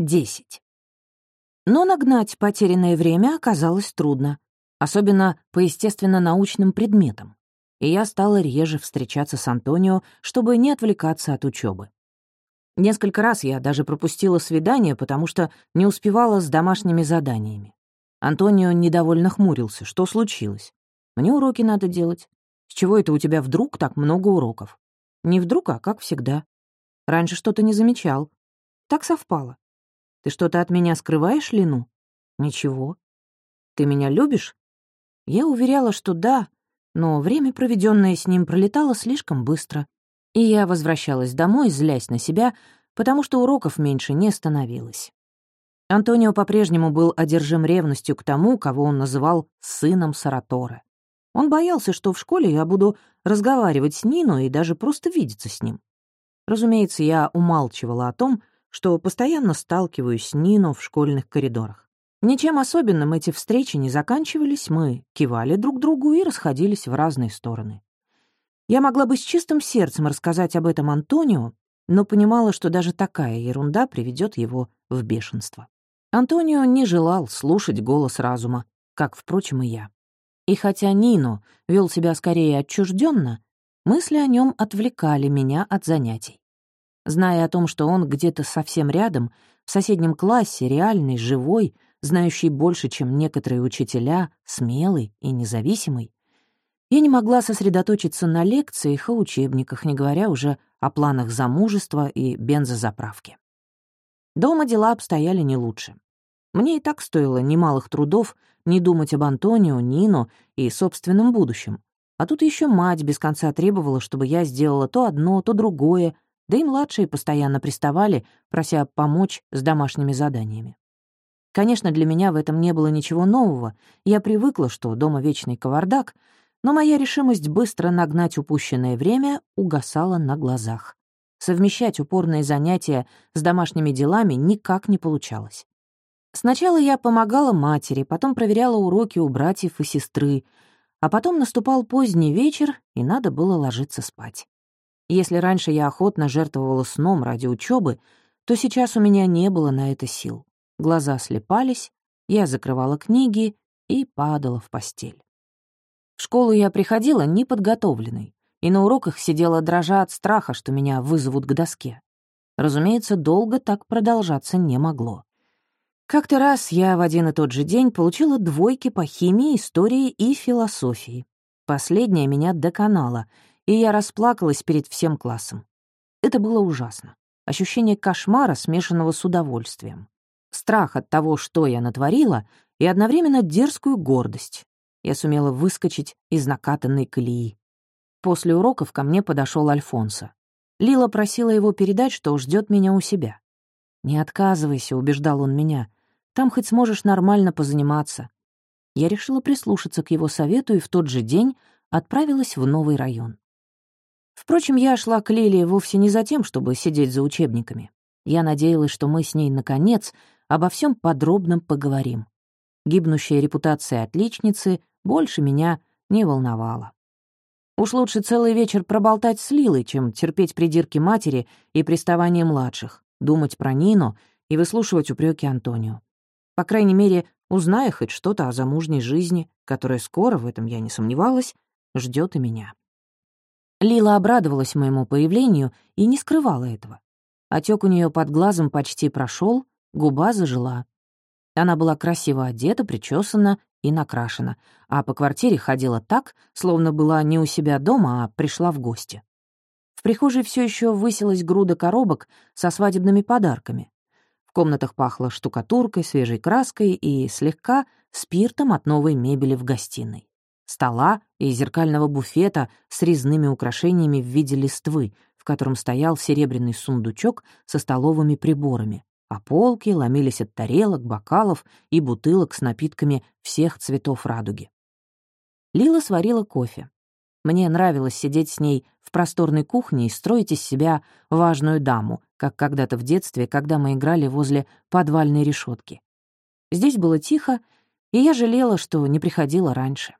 10. Но нагнать потерянное время оказалось трудно, особенно по естественно-научным предметам, и я стала реже встречаться с Антонио, чтобы не отвлекаться от учебы. Несколько раз я даже пропустила свидание, потому что не успевала с домашними заданиями. Антонио недовольно хмурился. Что случилось? Мне уроки надо делать. С чего это у тебя вдруг так много уроков? Не вдруг, а как всегда. Раньше что-то не замечал. Так совпало. Ты что-то от меня скрываешь, Лину? Ничего. Ты меня любишь? Я уверяла, что да, но время, проведенное с ним, пролетало слишком быстро. И я возвращалась домой, злясь на себя, потому что уроков меньше не становилось. Антонио по-прежнему был одержим ревностью к тому, кого он называл «сыном Саратора». Он боялся, что в школе я буду разговаривать с Нино и даже просто видеться с ним. Разумеется, я умалчивала о том, что постоянно сталкиваюсь с Нино в школьных коридорах. Ничем особенным эти встречи не заканчивались, мы кивали друг другу и расходились в разные стороны. Я могла бы с чистым сердцем рассказать об этом Антонио, но понимала, что даже такая ерунда приведет его в бешенство. Антонио не желал слушать голос разума, как, впрочем, и я. И хотя Нино вел себя скорее отчужденно, мысли о нем отвлекали меня от занятий. Зная о том, что он где-то совсем рядом, в соседнем классе, реальный, живой, знающий больше, чем некоторые учителя, смелый и независимый, я не могла сосредоточиться на лекциях и учебниках, не говоря уже о планах замужества и бензозаправки. Дома дела обстояли не лучше. Мне и так стоило немалых трудов не думать об Антонио, Нино и собственном будущем. А тут еще мать без конца требовала, чтобы я сделала то одно, то другое, да и младшие постоянно приставали, прося помочь с домашними заданиями. Конечно, для меня в этом не было ничего нового. Я привыкла, что дома вечный кавардак — но моя решимость быстро нагнать упущенное время угасала на глазах. Совмещать упорные занятия с домашними делами никак не получалось. Сначала я помогала матери, потом проверяла уроки у братьев и сестры, а потом наступал поздний вечер, и надо было ложиться спать. Если раньше я охотно жертвовала сном ради учебы, то сейчас у меня не было на это сил. Глаза слепались, я закрывала книги и падала в постель. В школу я приходила неподготовленной, и на уроках сидела дрожа от страха, что меня вызовут к доске. Разумеется, долго так продолжаться не могло. Как-то раз я в один и тот же день получила двойки по химии, истории и философии. Последняя меня доконала, и я расплакалась перед всем классом. Это было ужасно. Ощущение кошмара, смешанного с удовольствием. Страх от того, что я натворила, и одновременно дерзкую гордость я сумела выскочить из накатанной колеи. После уроков ко мне подошел Альфонсо. Лила просила его передать, что ждет меня у себя. «Не отказывайся», — убеждал он меня. «Там хоть сможешь нормально позаниматься». Я решила прислушаться к его совету и в тот же день отправилась в новый район. Впрочем, я шла к Лиле вовсе не за тем, чтобы сидеть за учебниками. Я надеялась, что мы с ней, наконец, обо всем подробно поговорим. Гибнущая репутация отличницы больше меня не волновало. Уж лучше целый вечер проболтать с Лилой, чем терпеть придирки матери и приставания младших, думать про Нину и выслушивать упреки Антонио. По крайней мере, узнаю хоть что-то о замужней жизни, которая скоро, в этом я не сомневалась, ждет и меня. Лила обрадовалась моему появлению и не скрывала этого. Отек у нее под глазом почти прошел, губа зажила. Она была красиво одета, причесана и накрашена, а по квартире ходила так, словно была не у себя дома, а пришла в гости. В прихожей все еще высилась груда коробок со свадебными подарками. В комнатах пахло штукатуркой, свежей краской и слегка спиртом от новой мебели в гостиной. Стола и зеркального буфета с резными украшениями в виде листвы, в котором стоял серебряный сундучок со столовыми приборами, а полки ломились от тарелок, бокалов и бутылок с напитками всех цветов радуги. Лила сварила кофе. Мне нравилось сидеть с ней в просторной кухне и строить из себя важную даму, как когда-то в детстве, когда мы играли возле подвальной решетки. Здесь было тихо, и я жалела, что не приходила раньше.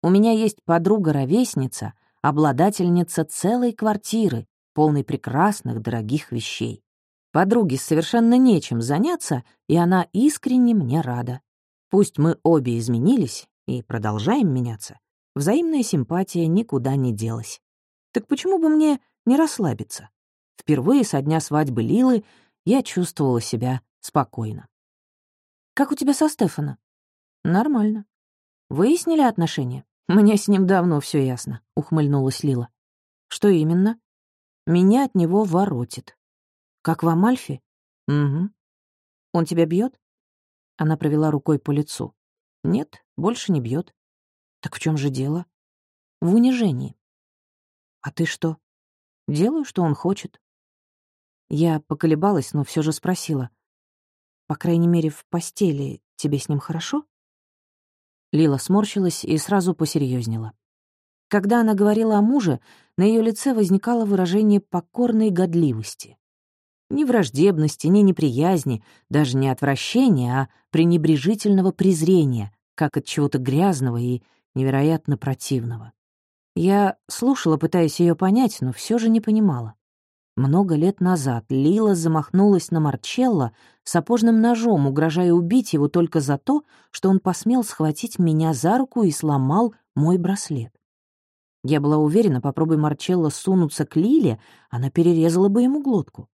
У меня есть подруга-ровесница, обладательница целой квартиры, полной прекрасных, дорогих вещей. Подруге совершенно нечем заняться, и она искренне мне рада. Пусть мы обе изменились и продолжаем меняться, взаимная симпатия никуда не делась. Так почему бы мне не расслабиться? Впервые со дня свадьбы Лилы я чувствовала себя спокойно. «Как у тебя со Стефана?» «Нормально». «Выяснили отношения?» «Мне с ним давно все ясно», — ухмыльнулась Лила. «Что именно?» «Меня от него воротит». «Как в Амальфе?» «Угу». «Он тебя бьет? Она провела рукой по лицу. «Нет, больше не бьет. «Так в чем же дело?» «В унижении». «А ты что?» «Делаю, что он хочет». Я поколебалась, но все же спросила. «По крайней мере, в постели тебе с ним хорошо?» Лила сморщилась и сразу посерьезнела. Когда она говорила о муже, на ее лице возникало выражение покорной годливости. Ни враждебности, ни неприязни, даже не отвращения, а пренебрежительного презрения, как от чего-то грязного и невероятно противного. Я слушала, пытаясь ее понять, но все же не понимала. Много лет назад Лила замахнулась на Марчелло сапожным ножом, угрожая убить его только за то, что он посмел схватить меня за руку и сломал мой браслет. Я была уверена, попробуй Марчелло сунуться к Лиле, она перерезала бы ему глотку.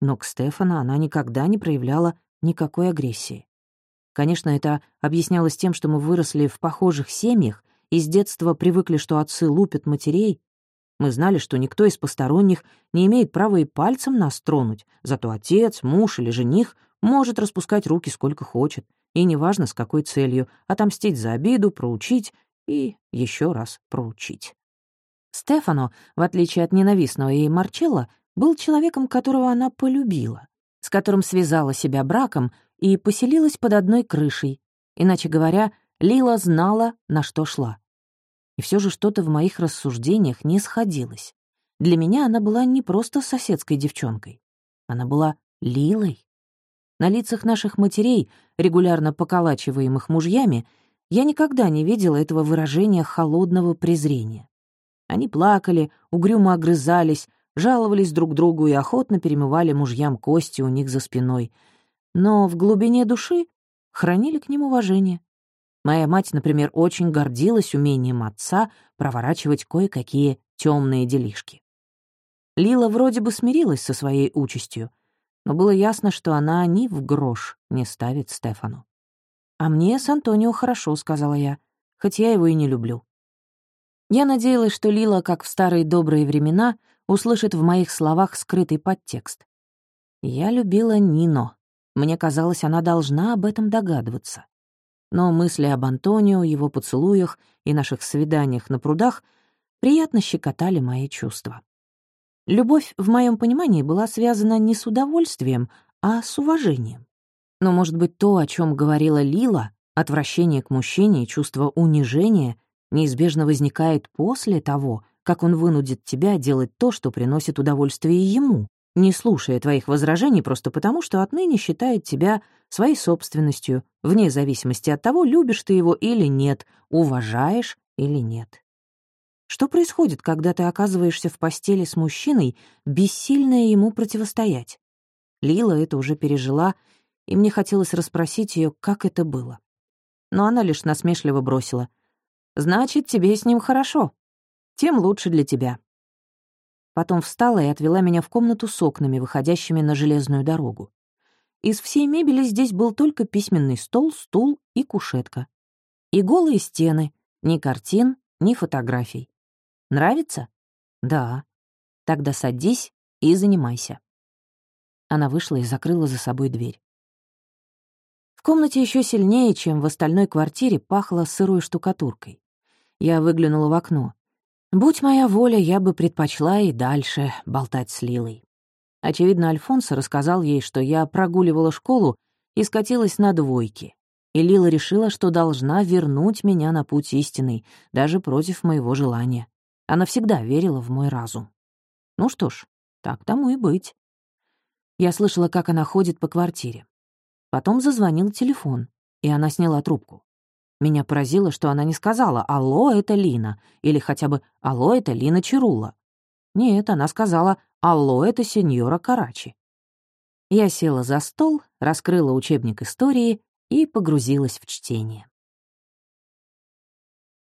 Но к Стефану она никогда не проявляла никакой агрессии. Конечно, это объяснялось тем, что мы выросли в похожих семьях и с детства привыкли, что отцы лупят матерей, мы знали, что никто из посторонних не имеет права и пальцем нас тронуть, зато отец, муж или жених может распускать руки сколько хочет, и неважно с какой целью — отомстить за обиду, проучить и еще раз проучить. Стефано, в отличие от ненавистного ей Марчелла, был человеком, которого она полюбила, с которым связала себя браком и поселилась под одной крышей. Иначе говоря, Лила знала, на что шла. И все же что-то в моих рассуждениях не сходилось. Для меня она была не просто соседской девчонкой. Она была Лилой. На лицах наших матерей, регулярно поколачиваемых мужьями, я никогда не видела этого выражения холодного презрения. Они плакали, угрюмо огрызались, жаловались друг другу и охотно перемывали мужьям кости у них за спиной. Но в глубине души хранили к ним уважение. Моя мать, например, очень гордилась умением отца проворачивать кое-какие темные делишки. Лила вроде бы смирилась со своей участью, но было ясно, что она ни в грош не ставит Стефану. «А мне с Антонио хорошо», — сказала я, хоть я его и не люблю. Я надеялась, что Лила, как в старые добрые времена, услышит в моих словах скрытый подтекст. Я любила Нино. Мне казалось, она должна об этом догадываться но мысли об Антонио, его поцелуях и наших свиданиях на прудах приятно щекотали мои чувства. Любовь, в моем понимании, была связана не с удовольствием, а с уважением. Но, может быть, то, о чем говорила Лила, отвращение к мужчине и чувство унижения, неизбежно возникает после того, как он вынудит тебя делать то, что приносит удовольствие ему, не слушая твоих возражений просто потому, что отныне считает тебя своей собственностью, вне зависимости от того, любишь ты его или нет, уважаешь или нет. Что происходит, когда ты оказываешься в постели с мужчиной, бессильная ему противостоять? Лила это уже пережила, и мне хотелось расспросить ее, как это было. Но она лишь насмешливо бросила. «Значит, тебе с ним хорошо. Тем лучше для тебя». Потом встала и отвела меня в комнату с окнами, выходящими на железную дорогу. Из всей мебели здесь был только письменный стол, стул и кушетка. И голые стены, ни картин, ни фотографий. Нравится? Да. Тогда садись и занимайся. Она вышла и закрыла за собой дверь. В комнате еще сильнее, чем в остальной квартире, пахло сырой штукатуркой. Я выглянула в окно. Будь моя воля, я бы предпочла и дальше болтать с Лилой. Очевидно, Альфонсо рассказал ей, что я прогуливала школу и скатилась на двойки. И Лила решила, что должна вернуть меня на путь истинный, даже против моего желания. Она всегда верила в мой разум. Ну что ж, так тому и быть. Я слышала, как она ходит по квартире. Потом зазвонил телефон, и она сняла трубку. Меня поразило, что она не сказала «Алло, это Лина» или хотя бы «Алло, это Лина Чирула». Нет, она сказала «Алло, это сеньора Карачи». Я села за стол, раскрыла учебник истории и погрузилась в чтение.